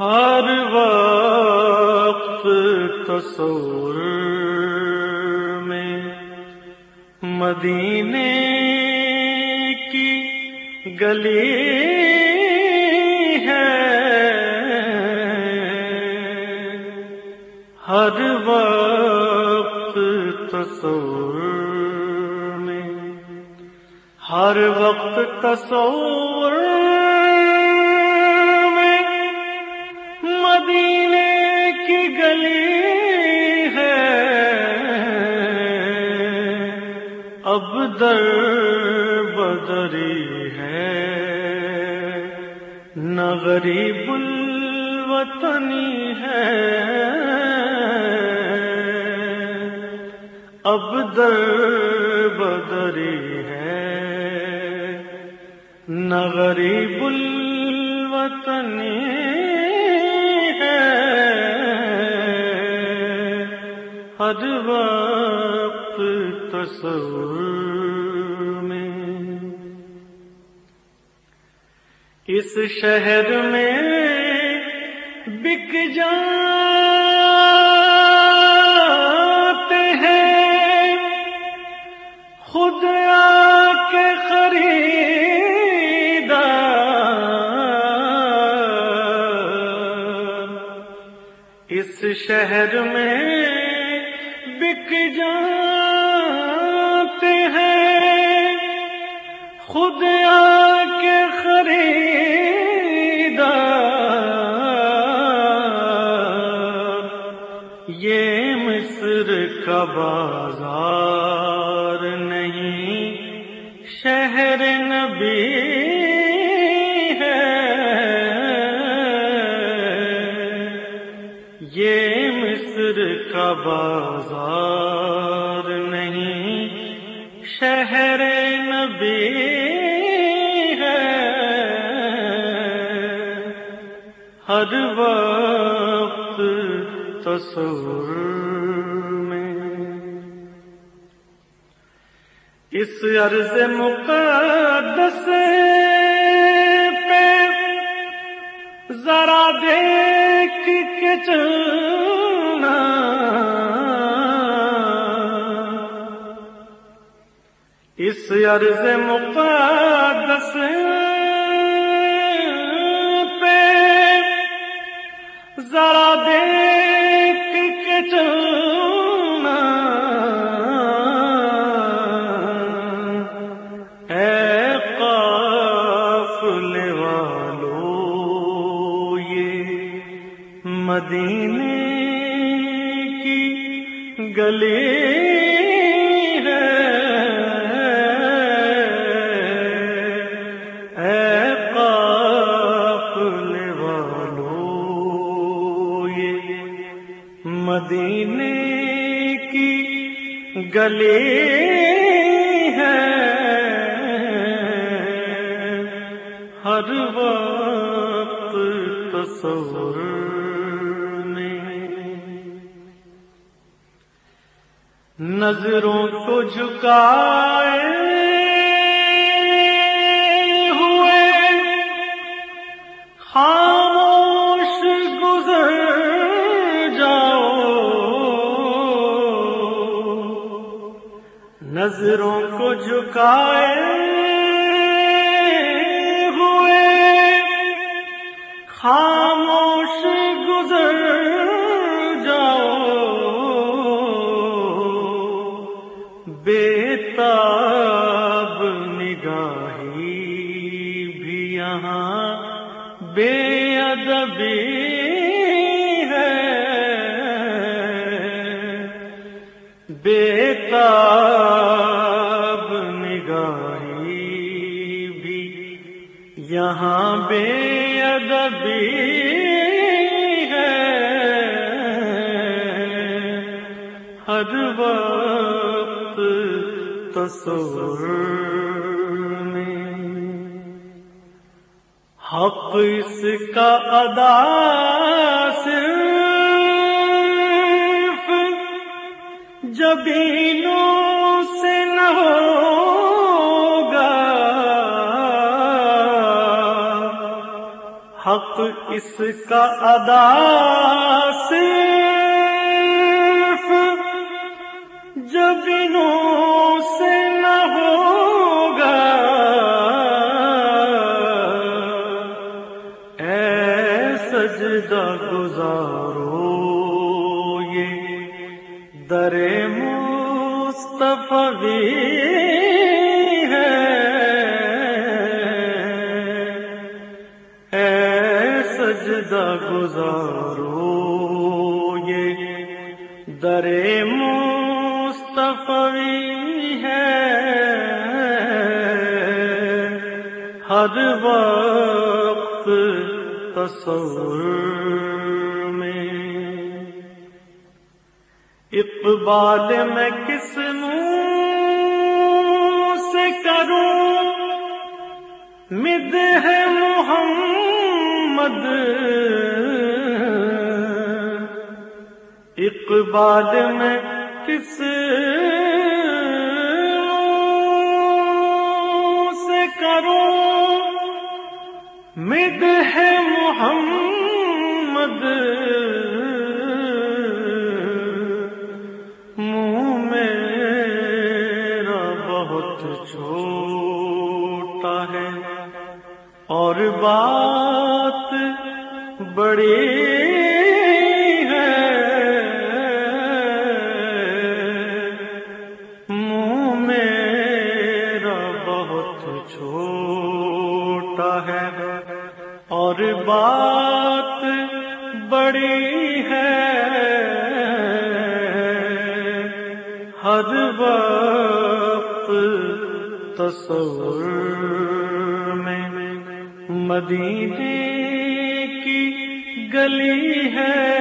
ہر وقت تصور میں مدینے کی گلی ہے۔ ہر وقت تصور میں، ہر وقت تصور در بدری ہے۔ نہ غریب الوطنی ہے۔ اب در بدری ہے۔ نہ غریب الوطنی ہر وقت تصور اس شہر میں بک جاتے ہیں۔ خود آ کے خریدا۔ اس شہر میں بک جاتے ہیں۔ خود آ کے خریدا یہ مصر کا بازار نہیں، شہر نبی ہے۔ یہ مصر کا بازار نہیں، شہر نبی ہر وقت تصور میں۔ اس عرض مقدس پہ ذرا دیکھ کے چلنا۔ اس عرض مقدس ذرا دیکھ کے چلنا۔ اے قافلے والو یہ مدینے کی گلی۔ مدینے کی گلی ہے۔ ہر وقت تصور میں نظروں کو جھکائے نظروں کو جھکائے ہوئے خاموش گزر جاؤ۔ بیتاب نگاہی بھی یہاں بے ادبی ہے۔ بیتاب یہاں بے ادبی ہے۔ ہر وقت تصور حق اس کا ادا صرف جبینوں سے نہ ہوگا حق اس کا ادا صرف جبینوں سے نہ ہوگا۔ اے سجدہ گزارو یہ در مصطفی سجدہ یہ در مصطفی ہے۔ ہر وقت تصور میں۔ اقبال میں کس منہ سے کروں؟ مد ہے محمد۔ اقبال میں کس سے کروں؟ مد ہے محمد۔ منہ میرا بہت چھوٹا ہے اور بات بڑی بات بڑی ہے۔ ہر وقت تصور میں مدینے کی گلی ہے۔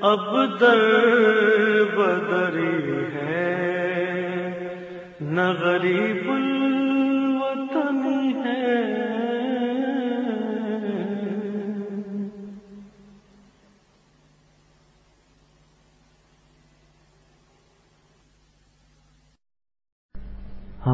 اب در بدری ہے۔ نہ غریب